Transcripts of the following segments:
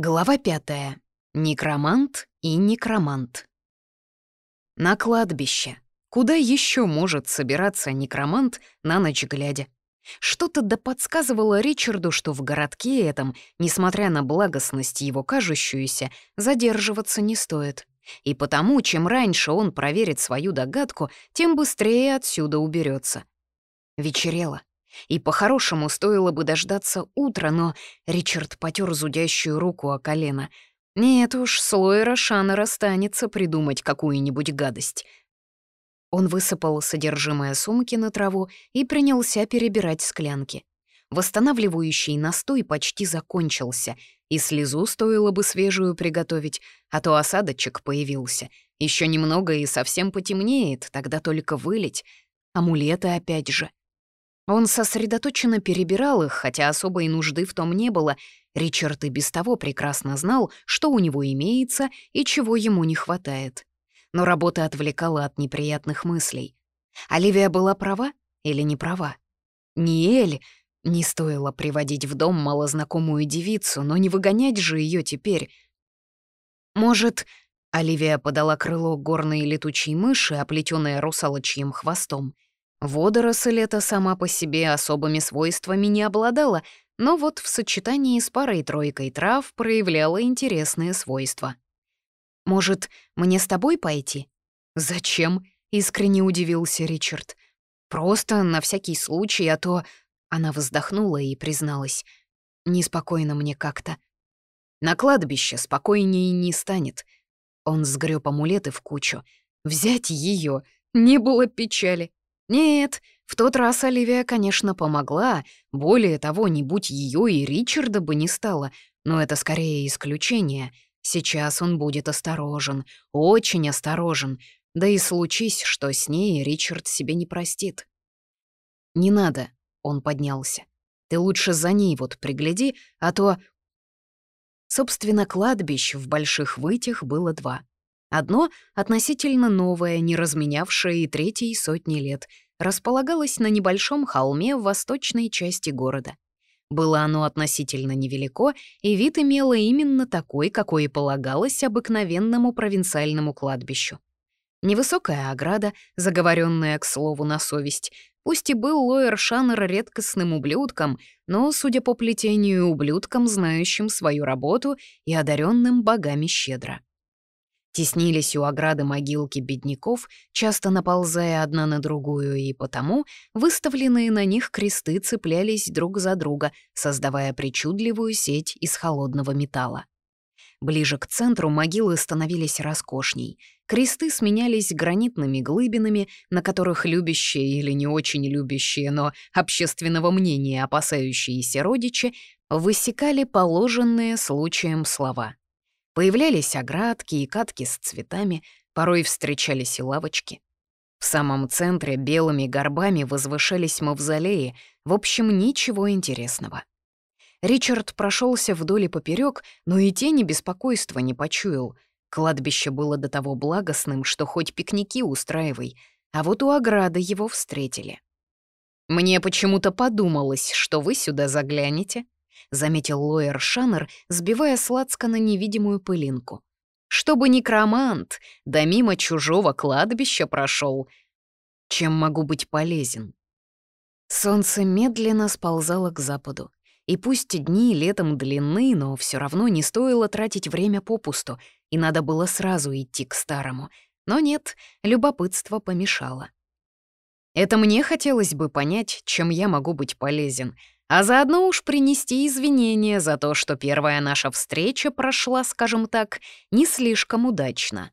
Глава пятая. Некромант и некромант. На кладбище. Куда еще может собираться некромант на ночь глядя? Что-то да подсказывало Ричарду, что в городке этом, несмотря на благостность его кажущуюся, задерживаться не стоит. И потому, чем раньше он проверит свою догадку, тем быстрее отсюда уберется. Вечерело. И по-хорошему стоило бы дождаться утра, но Ричард потер зудящую руку о колено. Нет уж, с Лойера Шаннера станется придумать какую-нибудь гадость. Он высыпал содержимое сумки на траву и принялся перебирать склянки. Восстанавливающий настой почти закончился, и слезу стоило бы свежую приготовить, а то осадочек появился. Еще немного и совсем потемнеет, тогда только вылить. Амулеты опять же. Он сосредоточенно перебирал их, хотя особой нужды в том не было. Ричард и без того прекрасно знал, что у него имеется и чего ему не хватает. Но работа отвлекала от неприятных мыслей. Оливия была права или не права? Не Эль, не стоило приводить в дом малознакомую девицу, но не выгонять же ее теперь. Может, Оливия подала крыло горной летучей мыши, оплетённое русалочьим хвостом — Водоросль эта сама по себе особыми свойствами не обладала, но вот в сочетании с парой-тройкой трав проявляла интересные свойства. «Может, мне с тобой пойти?» «Зачем?» — искренне удивился Ричард. «Просто на всякий случай, а то...» Она вздохнула и призналась. «Неспокойно мне как-то». «На кладбище спокойнее не станет». Он сгреб амулеты в кучу. «Взять ее Не было печали. Нет, в тот раз Оливия, конечно, помогла. Более того, не будь ее и Ричарда бы не стало. Но это скорее исключение. Сейчас он будет осторожен, очень осторожен. Да и случись, что с ней Ричард себе не простит. «Не надо», — он поднялся. «Ты лучше за ней вот пригляди, а то...» Собственно, кладбищ в Больших Вытях было два. Одно, относительно новое, не разменявшее и третьей сотни лет, располагалось на небольшом холме в восточной части города. Было оно относительно невелико, и вид имело именно такой, какой и полагалось обыкновенному провинциальному кладбищу. Невысокая ограда, заговоренная, к слову, на совесть, пусть и был Лоер Шаннер редкостным ублюдком, но, судя по плетению, ублюдком, знающим свою работу и одаренным богами щедро. Теснились у ограды могилки бедняков, часто наползая одна на другую, и потому выставленные на них кресты цеплялись друг за друга, создавая причудливую сеть из холодного металла. Ближе к центру могилы становились роскошней. Кресты сменялись гранитными глыбинами, на которых любящие или не очень любящие, но общественного мнения опасающиеся родичи высекали положенные случаем слова — Появлялись оградки и катки с цветами, порой встречались и лавочки. В самом центре белыми горбами возвышались мавзолеи, в общем, ничего интересного. Ричард прошелся вдоль и поперек, но и тени беспокойства не почуял. Кладбище было до того благостным, что хоть пикники устраивай, а вот у ограды его встретили. «Мне почему-то подумалось, что вы сюда заглянете», — заметил Лоер Шаннер, сбивая сладко на невидимую пылинку. «Чтобы некромант, да мимо чужого кладбища прошел. Чем могу быть полезен?» Солнце медленно сползало к западу. И пусть дни летом длинны, но все равно не стоило тратить время попусту, и надо было сразу идти к старому. Но нет, любопытство помешало. Это мне хотелось бы понять, чем я могу быть полезен — а заодно уж принести извинения за то, что первая наша встреча прошла, скажем так, не слишком удачно.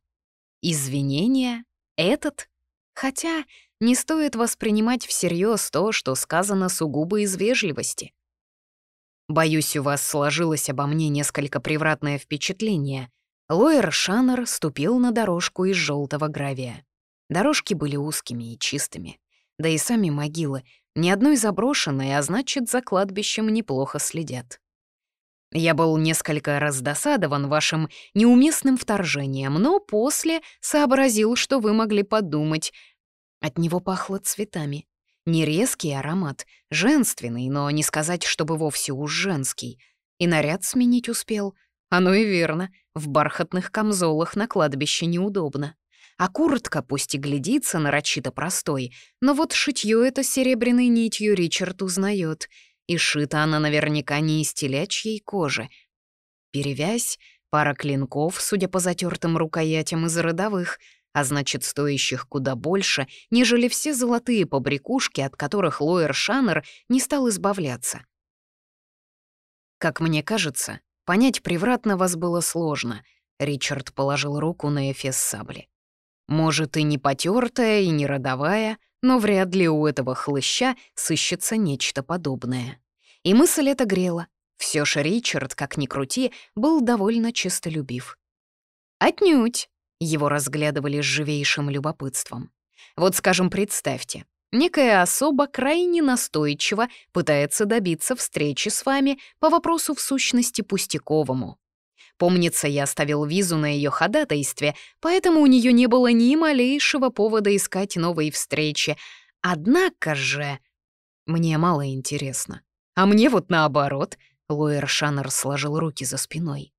Извинения? Этот? Хотя не стоит воспринимать всерьез то, что сказано сугубо из вежливости. Боюсь, у вас сложилось обо мне несколько превратное впечатление. Лоер Шаннер ступил на дорожку из желтого гравия. Дорожки были узкими и чистыми. Да и сами могилы ни одной заброшенной, а значит, за кладбищем неплохо следят. Я был несколько раздосадован вашим неуместным вторжением, но после сообразил, что вы могли подумать. От него пахло цветами. Не резкий аромат, женственный, но не сказать, чтобы вовсе уж женский. И наряд сменить успел. Оно и верно, в бархатных камзолах на кладбище неудобно. А куртка пусть и глядится нарочито простой, но вот шитьё это серебряной нитью Ричард узнает, и шита она наверняка не из телячьей кожи. Перевязь, пара клинков, судя по затертым рукоятям из родовых, а значит, стоящих куда больше, нежели все золотые побрякушки, от которых Лоер Шаннер не стал избавляться. Как мне кажется, понять превратно вас было сложно. Ричард положил руку на эфес сабли. Может, и не потертая, и не родовая, но вряд ли у этого хлыща сыщется нечто подобное. И мысль эта грела. Все же Ричард, как ни крути, был довольно честолюбив. «Отнюдь!» — его разглядывали с живейшим любопытством. «Вот, скажем, представьте, некая особа крайне настойчиво пытается добиться встречи с вами по вопросу в сущности пустяковому. Помнится, я оставил визу на ее ходатайстве, поэтому у нее не было ни малейшего повода искать новые встречи. Однако же... Мне мало интересно. А мне вот наоборот. Лоер Шаннер сложил руки за спиной.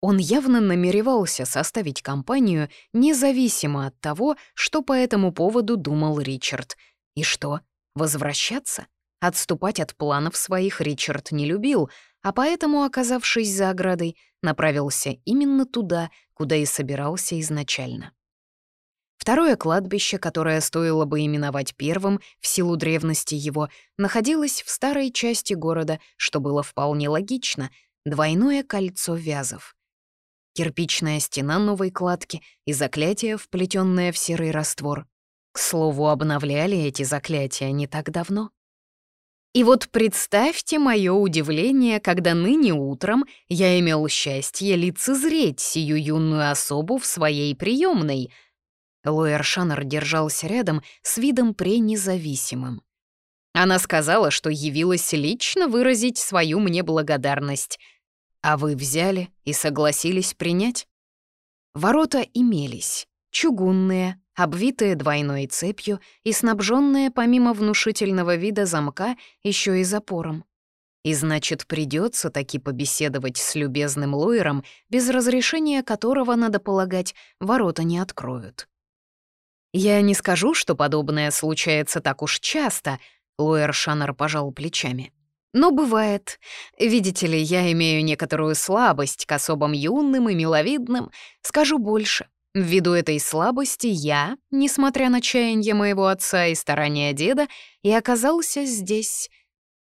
Он явно намеревался составить компанию независимо от того, что по этому поводу думал Ричард. И что, возвращаться? Отступать от планов своих Ричард не любил, а поэтому, оказавшись за оградой, направился именно туда, куда и собирался изначально. Второе кладбище, которое стоило бы именовать первым в силу древности его, находилось в старой части города, что было вполне логично — двойное кольцо вязов. Кирпичная стена новой кладки и заклятие, вплетенное в серый раствор. К слову, обновляли эти заклятия не так давно. И вот представьте мое удивление, когда ныне утром я имел счастье лицезреть сию юную особу в своей приемной. Лоэр Шаннер держался рядом с видом пренезависимым. Она сказала, что явилась лично выразить свою мне благодарность. А вы взяли и согласились принять? Ворота имелись, чугунные, обвитые двойной цепью и снабженные помимо внушительного вида замка еще и запором. И значит, придется таки побеседовать с любезным Лойером, без разрешения которого, надо полагать, ворота не откроют. «Я не скажу, что подобное случается так уж часто», — Лоер Шаннер пожал плечами. «Но бывает. Видите ли, я имею некоторую слабость к особам юным и миловидным. Скажу больше. Ввиду этой слабости я, несмотря на чаяние моего отца и старания деда, и оказался здесь.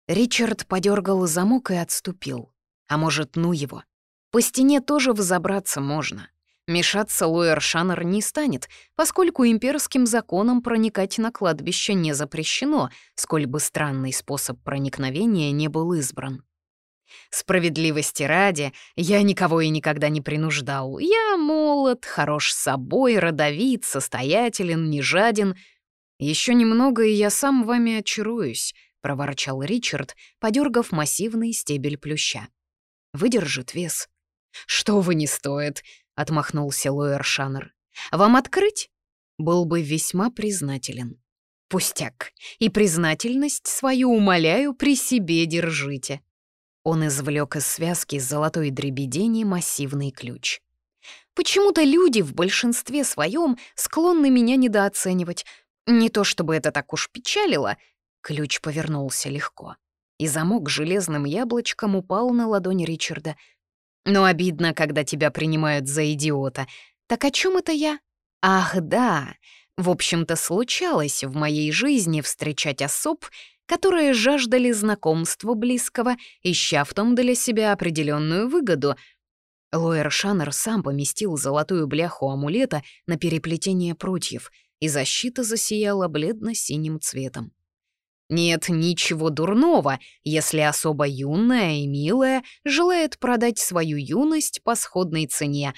Ричард подергал замок и отступил. А может, ну его. По стене тоже взобраться можно. Мешаться Луэр Шаннер не станет, поскольку имперским законом проникать на кладбище не запрещено, сколь бы странный способ проникновения не был избран. Справедливости ради, я никого и никогда не принуждал. Я молод, хорош собой, родовит, состоятелен, не жаден. Еще немного, и я сам вами очаруюсь», — проворчал Ричард, подергав массивный стебель плюща. «Выдержит вес». «Что вы не стоит», — отмахнулся Лоэр Шаннер. «Вам открыть?» Был бы весьма признателен. «Пустяк, и признательность свою, умоляю, при себе держите». Он извлек из связки золотой дребедени массивный ключ. «Почему-то люди в большинстве своем склонны меня недооценивать. Не то чтобы это так уж печалило». Ключ повернулся легко, и замок железным яблочком упал на ладонь Ричарда. «Но обидно, когда тебя принимают за идиота. Так о чем это я? Ах, да. В общем-то, случалось в моей жизни встречать особ, которые жаждали знакомства близкого, ища в том для себя определенную выгоду. Лоэр Шаннер сам поместил золотую бляху амулета на переплетение прутьев, и защита засияла бледно-синим цветом. Нет ничего дурного, если особо юная и милая желает продать свою юность по сходной цене,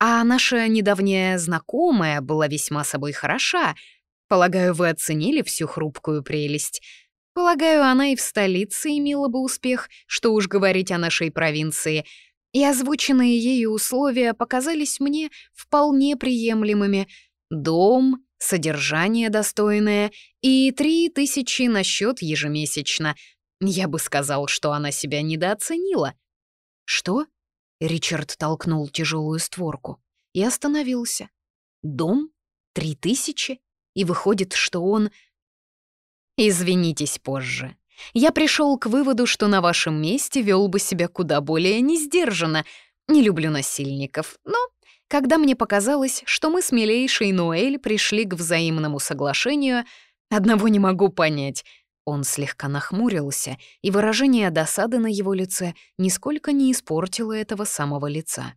а наша недавняя знакомая была весьма собой хороша. Полагаю, вы оценили всю хрупкую прелесть. Полагаю, она и в столице имела бы успех, что уж говорить о нашей провинции. И озвученные ею условия показались мне вполне приемлемыми. Дом, содержание достойное и три тысячи на счет ежемесячно. Я бы сказал, что она себя недооценила. Что? Ричард толкнул тяжелую створку и остановился. Дом? Три тысячи? И выходит, что он... Извинитесь позже. Я пришел к выводу, что на вашем месте вел бы себя куда более несдержанно. Не люблю насильников, но когда мне показалось, что мы с милейшей Ноэль пришли к взаимному соглашению, одного не могу понять. Он слегка нахмурился, и выражение досады на его лице нисколько не испортило этого самого лица.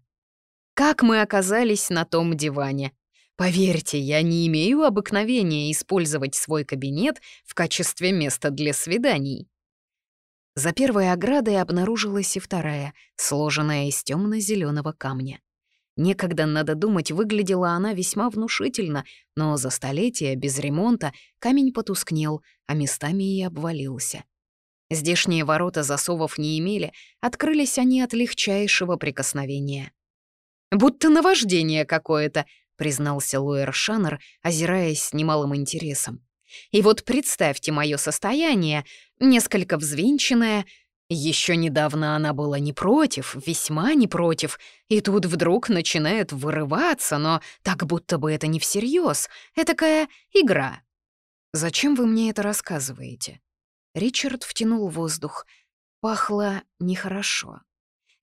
Как мы оказались на том диване? Поверьте, я не имею обыкновения использовать свой кабинет в качестве места для свиданий. За первой оградой обнаружилась и вторая, сложенная из темно зеленого камня. Некогда, надо думать, выглядела она весьма внушительно, но за столетия без ремонта камень потускнел, а местами и обвалился. Здешние ворота засовов не имели, открылись они от легчайшего прикосновения. «Будто наваждение какое-то», — признался Луэр Шаннер, озираясь с немалым интересом. «И вот представьте мое состояние, несколько взвинченное. Еще недавно она была не против, весьма не против, и тут вдруг начинает вырываться, но так будто бы это не всерьез. Этакая игра». «Зачем вы мне это рассказываете?» Ричард втянул воздух. Пахло нехорошо.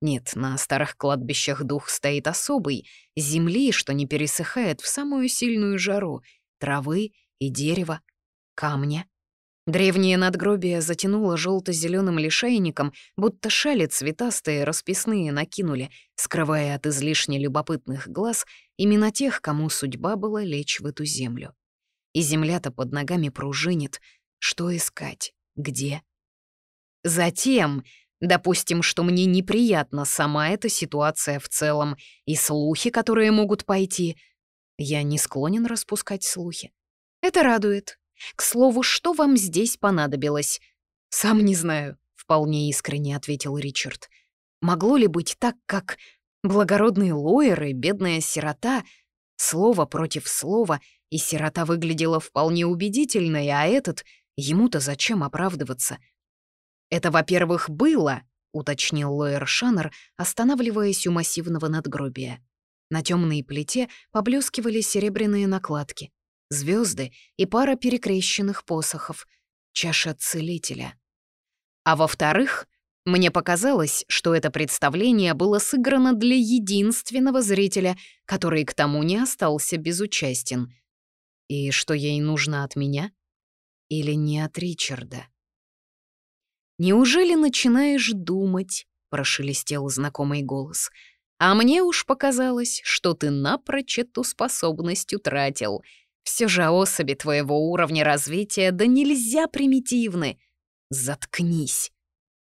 Нет, на старых кладбищах дух стоит особый, земли, что не пересыхает в самую сильную жару, травы и дерева, камня. Древнее надгробие затянуло желто зеленым лишайником, будто шали цветастые расписные накинули, скрывая от излишне любопытных глаз именно тех, кому судьба была лечь в эту землю. И земля-то под ногами пружинит. Что искать? Где? Затем Допустим, что мне неприятна сама эта ситуация в целом и слухи, которые могут пойти. Я не склонен распускать слухи. Это радует. К слову, что вам здесь понадобилось? Сам не знаю, вполне искренне ответил Ричард. Могло ли быть так, как благородный лоер и бедная сирота? Слово против слова, и сирота выглядела вполне убедительной, а этот... Ему-то зачем оправдываться? «Это, во-первых, было», — уточнил Лоэр Шаннер, останавливаясь у массивного надгробия. На темной плите поблескивали серебряные накладки, звезды и пара перекрещенных посохов, чаша целителя. А во-вторых, мне показалось, что это представление было сыграно для единственного зрителя, который к тому не остался безучастен. И что ей нужно от меня? Или не от Ричарда? «Неужели начинаешь думать?» — прошелестел знакомый голос. «А мне уж показалось, что ты напрочь эту способность утратил. Все же особи твоего уровня развития да нельзя примитивны. Заткнись!»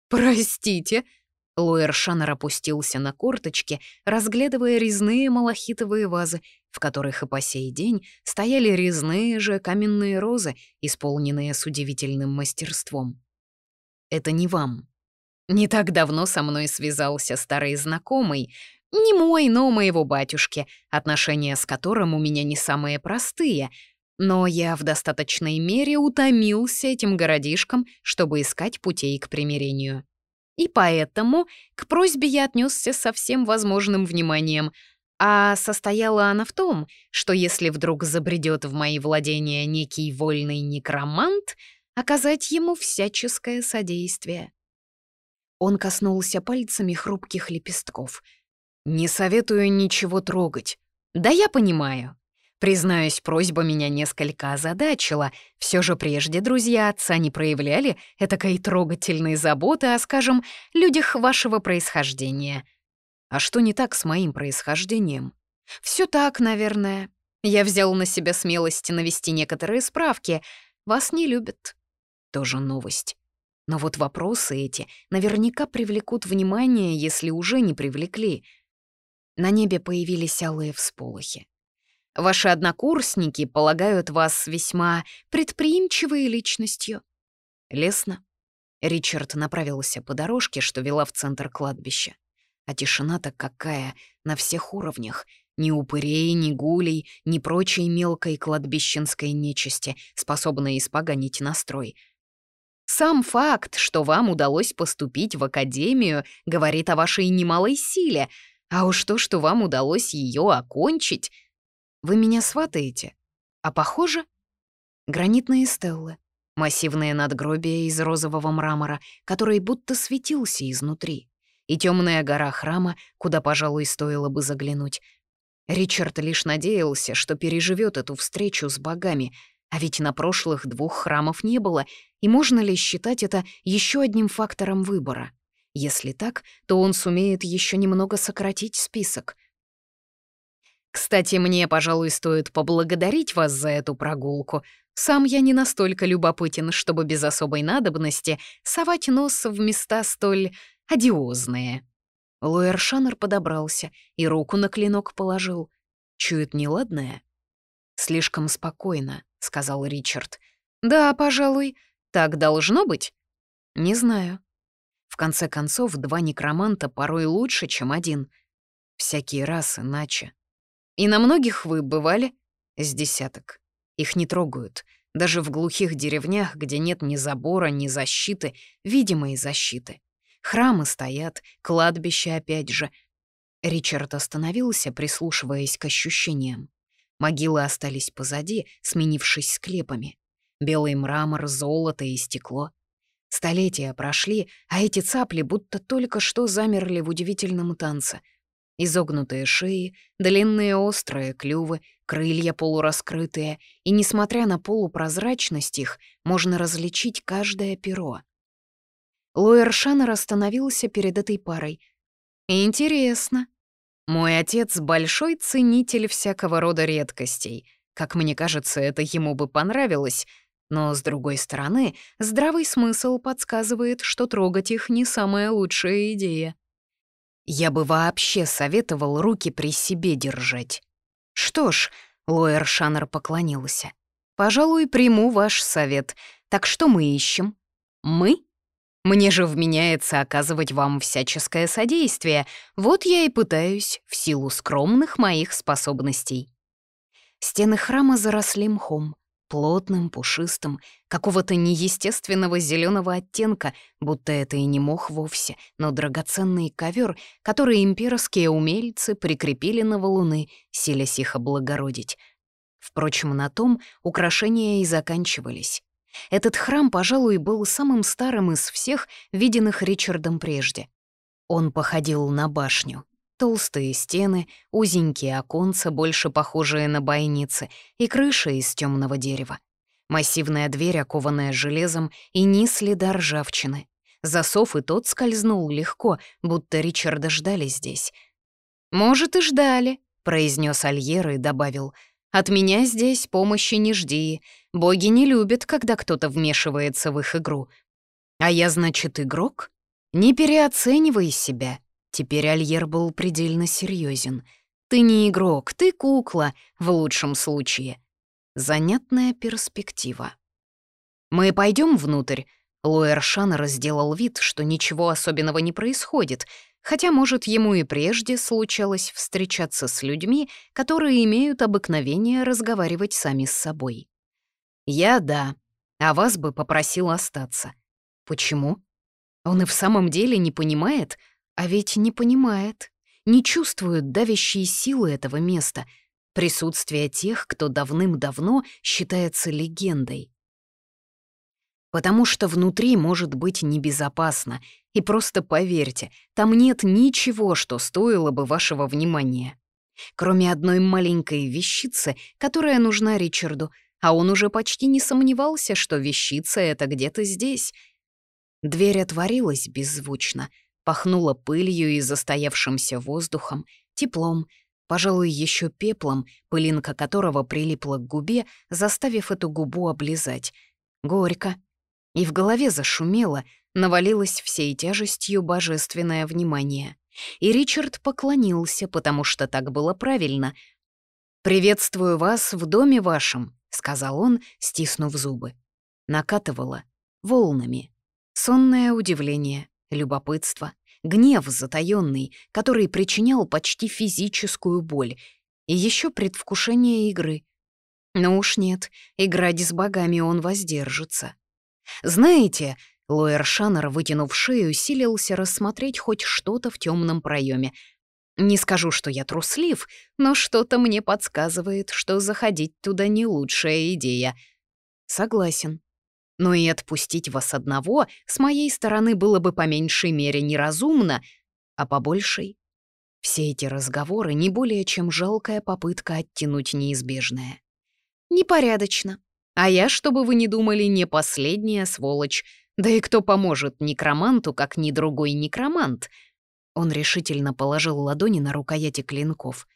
«Простите!» Луэр Шаннер опустился на корточки, разглядывая резные малахитовые вазы, в которых и по сей день стояли резные же каменные розы, исполненные с удивительным мастерством это не вам. Не так давно со мной связался старый знакомый, не мой, но моего батюшки, отношения с которым у меня не самые простые, но я в достаточной мере утомился этим городишком, чтобы искать путей к примирению. И поэтому к просьбе я отнесся со всем возможным вниманием, а состояла она в том, что если вдруг забредет в мои владения некий вольный некромант — оказать ему всяческое содействие. Он коснулся пальцами хрупких лепестков. «Не советую ничего трогать. Да я понимаю. Признаюсь, просьба меня несколько озадачила. Все же прежде друзья отца не проявляли этакой трогательной заботы о, скажем, людях вашего происхождения. А что не так с моим происхождением? Все так, наверное. Я взял на себя смелость навести некоторые справки. Вас не любят. Тоже новость. Но вот вопросы эти наверняка привлекут внимание, если уже не привлекли. На небе появились алые всполохи. Ваши однокурсники полагают вас весьма предприимчивой личностью. Лесно. Ричард направился по дорожке, что вела в центр кладбища. А тишина-то какая, на всех уровнях. Ни упырей, ни гулей, ни прочей мелкой кладбищенской нечисти, способной испоганить настрой — сам факт, что вам удалось поступить в академию, говорит о вашей немалой силе, А уж то, что вам удалось ее окончить... Вы меня сватаете? А похоже? Гранитные стеллы, массивные надгробия из розового мрамора, который будто светился изнутри, и темная гора храма, куда, пожалуй, стоило бы заглянуть. Ричард лишь надеялся, что переживет эту встречу с богами, а ведь на прошлых двух храмов не было, и можно ли считать это еще одним фактором выбора? Если так, то он сумеет еще немного сократить список. Кстати, мне, пожалуй, стоит поблагодарить вас за эту прогулку. Сам я не настолько любопытен, чтобы без особой надобности совать нос в места столь одиозные. Луэр Шаннер подобрался и руку на клинок положил. Чует неладное? «Слишком спокойно», — сказал Ричард. «Да, пожалуй. Так должно быть?» «Не знаю». В конце концов, два некроманта порой лучше, чем один. Всякий раз иначе. И на многих вы бывали? С десяток. Их не трогают. Даже в глухих деревнях, где нет ни забора, ни защиты, видимой защиты. Храмы стоят, кладбище опять же. Ричард остановился, прислушиваясь к ощущениям. Могилы остались позади, сменившись склепами. Белый мрамор, золото и стекло. Столетия прошли, а эти цапли будто только что замерли в удивительном танце — Изогнутые шеи, длинные острые клювы, крылья полураскрытые, и, несмотря на полупрозрачность их, можно различить каждое перо. Луэр Шаннер остановился перед этой парой. «Интересно. Мой отец — большой ценитель всякого рода редкостей. Как мне кажется, это ему бы понравилось, но, с другой стороны, здравый смысл подсказывает, что трогать их не самая лучшая идея. Я бы вообще советовал руки при себе держать. Что ж, Лоэр Шаннер поклонился. Пожалуй, приму ваш совет. Так что мы ищем? Мы? Мне же вменяется оказывать вам всяческое содействие. Вот я и пытаюсь в силу скромных моих способностей. Стены храма заросли мхом плотным, пушистым, какого-то неестественного зеленого оттенка, будто это и не мох вовсе, но драгоценный ковер, который имперские умельцы прикрепили на валуны, силясь их облагородить. Впрочем, на том украшения и заканчивались. Этот храм, пожалуй, был самым старым из всех, виденных Ричардом прежде. Он походил на башню, Толстые стены, узенькие оконца, больше похожие на бойницы, и крыша из темного дерева. Массивная дверь, окованная железом, и ни следа ржавчины. Засов и тот скользнул легко, будто Ричарда ждали здесь. «Может, и ждали», — произнес Альер и добавил. «От меня здесь помощи не жди. Боги не любят, когда кто-то вмешивается в их игру. А я, значит, игрок? Не переоценивай себя. Теперь Альер был предельно серьезен. «Ты не игрок, ты кукла, в лучшем случае». Занятная перспектива. «Мы пойдем внутрь?» Луэр Шаннер сделал вид, что ничего особенного не происходит, хотя, может, ему и прежде случалось встречаться с людьми, которые имеют обыкновение разговаривать сами с собой. «Я — да, а вас бы попросил остаться». «Почему?» Он и в самом деле не понимает — а ведь не понимает, не чувствует давящие силы этого места, присутствия тех, кто давным-давно считается легендой. Потому что внутри может быть небезопасно, и просто поверьте, там нет ничего, что стоило бы вашего внимания. Кроме одной маленькой вещицы, которая нужна Ричарду, а он уже почти не сомневался, что вещица — это где-то здесь. Дверь отворилась беззвучно — Пахнуло пылью и застоявшимся воздухом, теплом, пожалуй, еще пеплом, пылинка которого прилипла к губе, заставив эту губу облизать. Горько. И в голове зашумело, навалилось всей тяжестью божественное внимание. И Ричард поклонился, потому что так было правильно. «Приветствую вас в доме вашем», — сказал он, стиснув зубы. Накатывало волнами. Сонное удивление, любопытство, гнев затаённый, который причинял почти физическую боль, и еще предвкушение игры. Но уж нет, играть с богами он воздержится. Знаете, Лоэр Шаннер, вытянув шею, силился рассмотреть хоть что-то в темном проеме. Не скажу, что я труслив, но что-то мне подсказывает, что заходить туда не лучшая идея. Согласен. Но и отпустить вас одного с моей стороны было бы по меньшей мере неразумно, а по большей все эти разговоры не более чем жалкая попытка оттянуть неизбежное. Непорядочно. А я, чтобы вы не думали, не последняя сволочь. Да и кто поможет некроманту, как ни другой некромант? Он решительно положил ладони на рукояти клинков.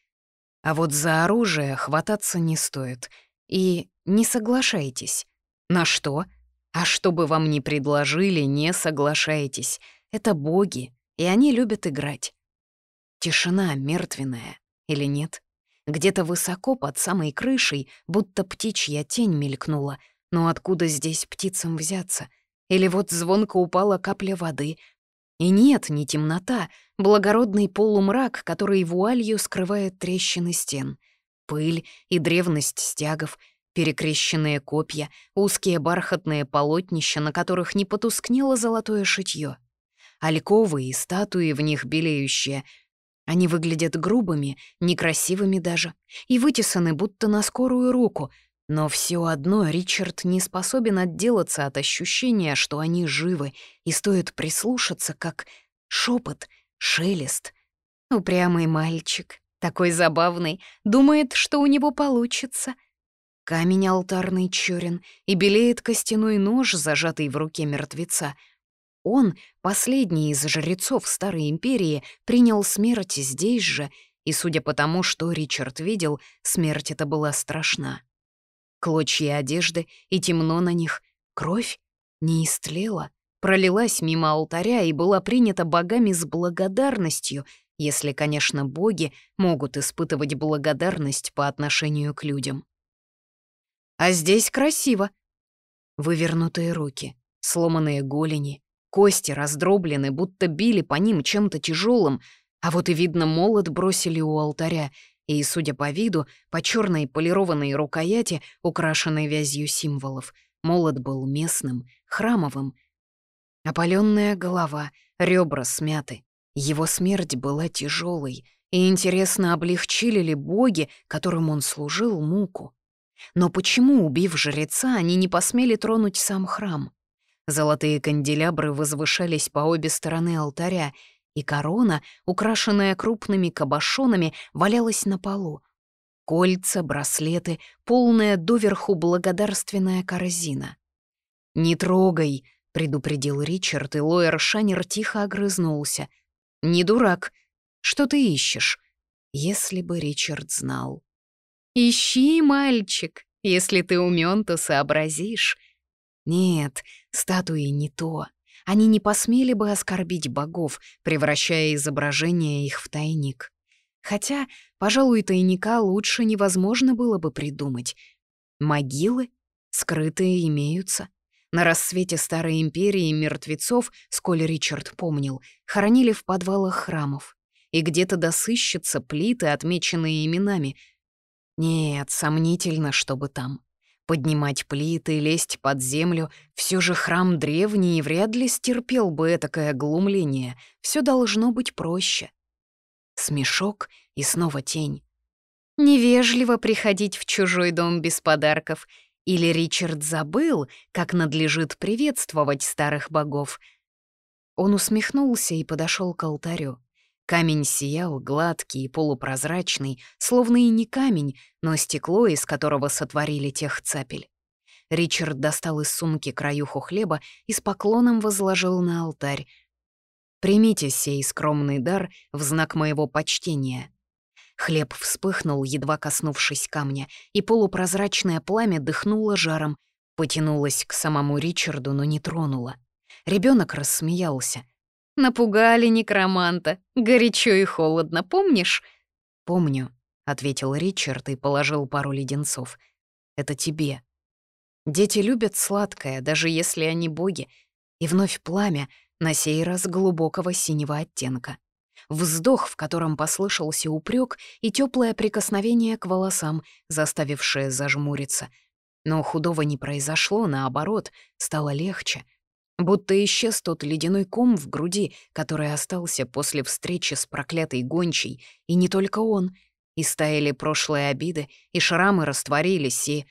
А вот за оружие хвататься не стоит. И не соглашайтесь. На что? А что бы вам ни предложили, не соглашайтесь. Это боги, и они любят играть. Тишина мертвенная, или нет? Где-то высоко под самой крышей, будто птичья тень мелькнула. Но откуда здесь птицам взяться? Или вот звонко упала капля воды. И нет, не темнота, благородный полумрак, который вуалью скрывает трещины стен. Пыль и древность стягов, перекрещенные копья, узкие бархатные полотнища, на которых не потускнело золотое шитьё. Альковы статуи в них белеющие — они выглядят грубыми, некрасивыми даже, и вытесаны будто на скорую руку, но все одно Ричард не способен отделаться от ощущения, что они живы, и стоит прислушаться, как шепот, шелест. Упрямый мальчик, такой забавный, думает, что у него получится. Камень алтарный черен, и белеет костяной нож, зажатый в руке мертвеца — он, последний из жрецов Старой Империи, принял смерть здесь же, и, судя по тому, что Ричард видел, смерть эта была страшна. Клочья одежды и темно на них, кровь не истлела, пролилась мимо алтаря и была принята богами с благодарностью, если, конечно, боги могут испытывать благодарность по отношению к людям. А здесь красиво. Вывернутые руки, сломанные голени, Кости раздроблены, будто били по ним чем-то тяжелым, а вот и видно, молот бросили у алтаря, и, судя по виду, по черной полированной рукояти, украшенной вязью символов, молот был местным, храмовым. Опаленная голова, ребра смяты. Его смерть была тяжелой, и интересно, облегчили ли боги, которым он служил, муку. Но почему, убив жреца, они не посмели тронуть сам храм? Золотые канделябры возвышались по обе стороны алтаря, и корона, украшенная крупными кабошонами, валялась на полу. Кольца, браслеты, полная доверху благодарственная корзина. «Не трогай», — предупредил Ричард, и Лоер Шанер тихо огрызнулся. «Не дурак. Что ты ищешь?» Если бы Ричард знал. «Ищи, мальчик. Если ты умен, то сообразишь. Нет, статуи не то. Они не посмели бы оскорбить богов, превращая изображение их в тайник. Хотя, пожалуй, тайника лучше невозможно было бы придумать. Могилы скрытые имеются. На рассвете Старой Империи мертвецов, сколь Ричард помнил, хоронили в подвалах храмов. И где-то досыщутся плиты, отмеченные именами. Нет, сомнительно, чтобы там. Поднимать плиты, лезть под землю — все же храм древний и вряд ли стерпел бы этакое глумление. Все должно быть проще. Смешок и снова тень. Невежливо приходить в чужой дом без подарков. Или Ричард забыл, как надлежит приветствовать старых богов. Он усмехнулся и подошел к алтарю. Камень сиял, гладкий и полупрозрачный, словно и не камень, но стекло, из которого сотворили тех цапель. Ричард достал из сумки краюху хлеба и с поклоном возложил на алтарь. «Примите сей скромный дар в знак моего почтения». Хлеб вспыхнул, едва коснувшись камня, и полупрозрачное пламя дыхнуло жаром, потянулось к самому Ричарду, но не тронуло. Ребенок рассмеялся — Напугали некроманта. Горячо и холодно, помнишь?» «Помню», — ответил Ричард и положил пару леденцов. «Это тебе. Дети любят сладкое, даже если они боги. И вновь пламя, на сей раз глубокого синего оттенка. Вздох, в котором послышался упрек и теплое прикосновение к волосам, заставившее зажмуриться. Но худого не произошло, наоборот, стало легче — Будто исчез тот ледяной ком в груди, который остался после встречи с проклятой гончей, и не только он. И стаяли прошлые обиды, и шрамы растворились, и...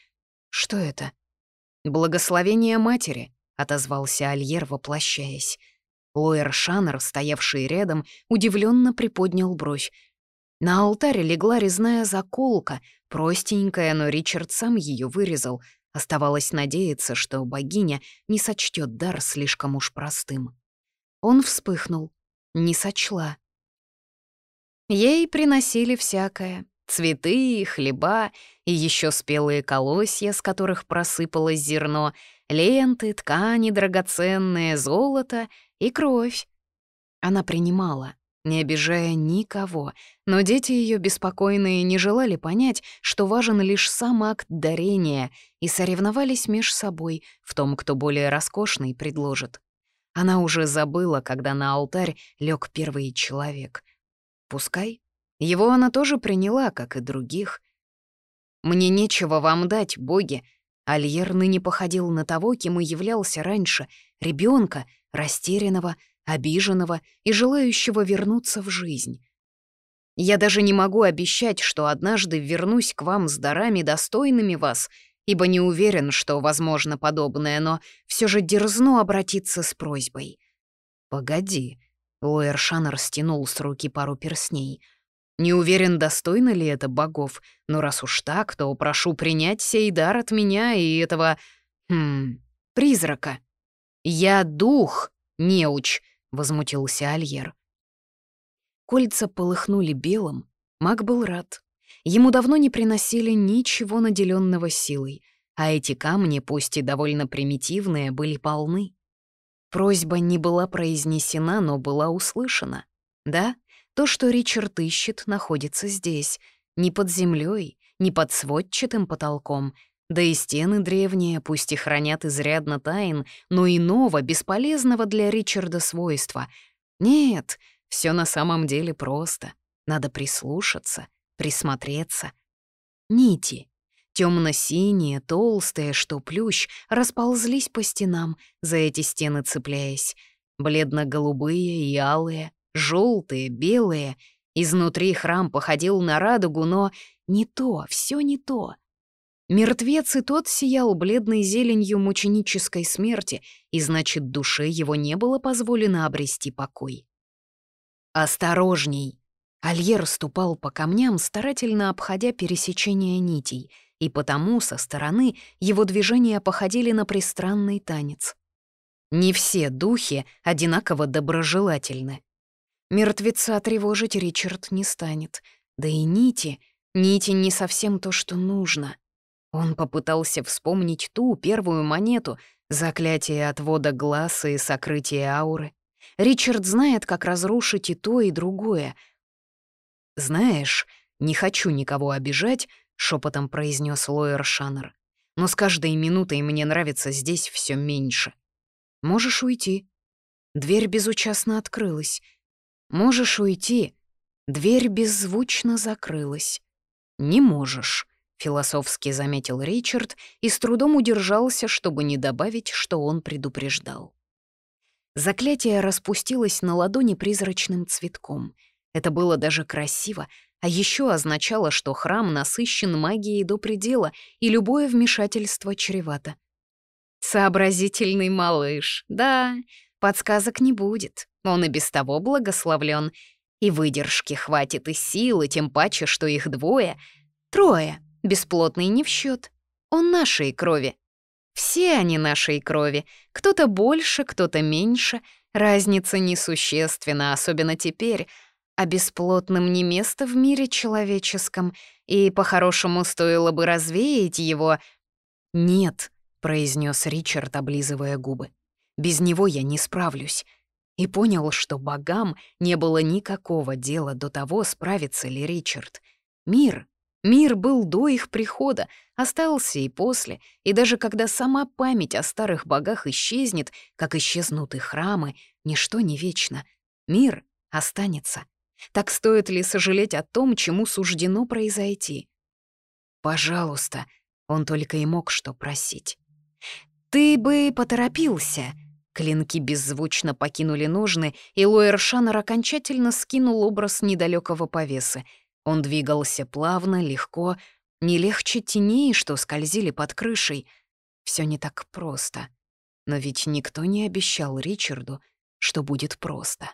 Что это? «Благословение матери», — отозвался Альер, воплощаясь. Лоэр Шаннер, стоявший рядом, удивленно приподнял бровь. На алтаре легла резная заколка, простенькая, но Ричард сам ее вырезал. Оставалось надеяться, что богиня не сочтет дар слишком уж простым. Он вспыхнул. Не сочла. Ей приносили всякое. Цветы, хлеба и еще спелые колосья, с которых просыпалось зерно, ленты, ткани драгоценные, золото и кровь. Она принимала, не обижая никого, но дети ее беспокойные не желали понять, что важен лишь сам акт дарения, и соревновались меж собой в том, кто более роскошный предложит. Она уже забыла, когда на алтарь лег первый человек. Пускай. Его она тоже приняла, как и других. «Мне нечего вам дать, боги», Альер ныне походил на того, кем и являлся раньше, ребенка, растерянного, обиженного и желающего вернуться в жизнь. Я даже не могу обещать, что однажды вернусь к вам с дарами, достойными вас, ибо не уверен, что возможно подобное, но все же дерзну обратиться с просьбой. «Погоди», — Лоэр Шаннер стянул с руки пару перстней. «Не уверен, достойно ли это богов, но раз уж так, то прошу принять сей дар от меня и этого... Хм... призрака. Я дух, неуч», возмутился Альер. Кольца полыхнули белым, маг был рад. Ему давно не приносили ничего наделенного силой, а эти камни, пусть и довольно примитивные, были полны. Просьба не была произнесена, но была услышана. Да, то, что Ричард ищет, находится здесь, не под землей, не под сводчатым потолком, да и стены древние, пусть и хранят изрядно тайн, но иного, бесполезного для Ричарда свойства. Нет, все на самом деле просто. Надо прислушаться, присмотреться. Нити. Темно-синие, толстые, что плющ, расползлись по стенам, за эти стены цепляясь. Бледно-голубые и алые, желтые, белые. Изнутри храм походил на радугу, но не то, все не то. Мертвец и тот сиял бледной зеленью мученической смерти, и значит, душе его не было позволено обрести покой. «Осторожней!» Альер ступал по камням, старательно обходя пересечение нитей, и потому со стороны его движения походили на пристранный танец. Не все духи одинаково доброжелательны. Мертвеца тревожить Ричард не станет, да и нити, нити не совсем то, что нужно — он попытался вспомнить ту первую монету, заклятие отвода глаз и сокрытие ауры. Ричард знает, как разрушить и то, и другое. «Знаешь, не хочу никого обижать», — шепотом произнес Лоер Шаннер. «Но с каждой минутой мне нравится здесь все меньше. Можешь уйти». Дверь безучастно открылась. «Можешь уйти». Дверь беззвучно закрылась. «Не можешь». — философски заметил Ричард и с трудом удержался, чтобы не добавить, что он предупреждал. Заклятие распустилось на ладони призрачным цветком. Это было даже красиво, а еще означало, что храм насыщен магией до предела, и любое вмешательство чревато. «Сообразительный малыш, да, подсказок не будет, он и без того благословлен, и выдержки хватит, и силы, тем паче, что их двое, трое, Бесплотный не в счет. Он нашей крови. Все они нашей крови. Кто-то больше, кто-то меньше. Разница несущественна, особенно теперь. А бесплотным не место в мире человеческом, и по-хорошему стоило бы развеять его. «Нет», — произнес Ричард, облизывая губы. «Без него я не справлюсь» и понял, что богам не было никакого дела до того, справится ли Ричард. Мир Мир был до их прихода, остался и после, и даже когда сама память о старых богах исчезнет, как исчезнут и храмы, ничто не вечно. Мир останется. Так стоит ли сожалеть о том, чему суждено произойти? «Пожалуйста», — он только и мог что просить. «Ты бы поторопился». Клинки беззвучно покинули ножны, и Лоэр Шаннер окончательно скинул образ недалекого повесы. Он двигался плавно, легко, не легче теней, что скользили под крышей. Все не так просто. Но ведь никто не обещал Ричарду, что будет просто.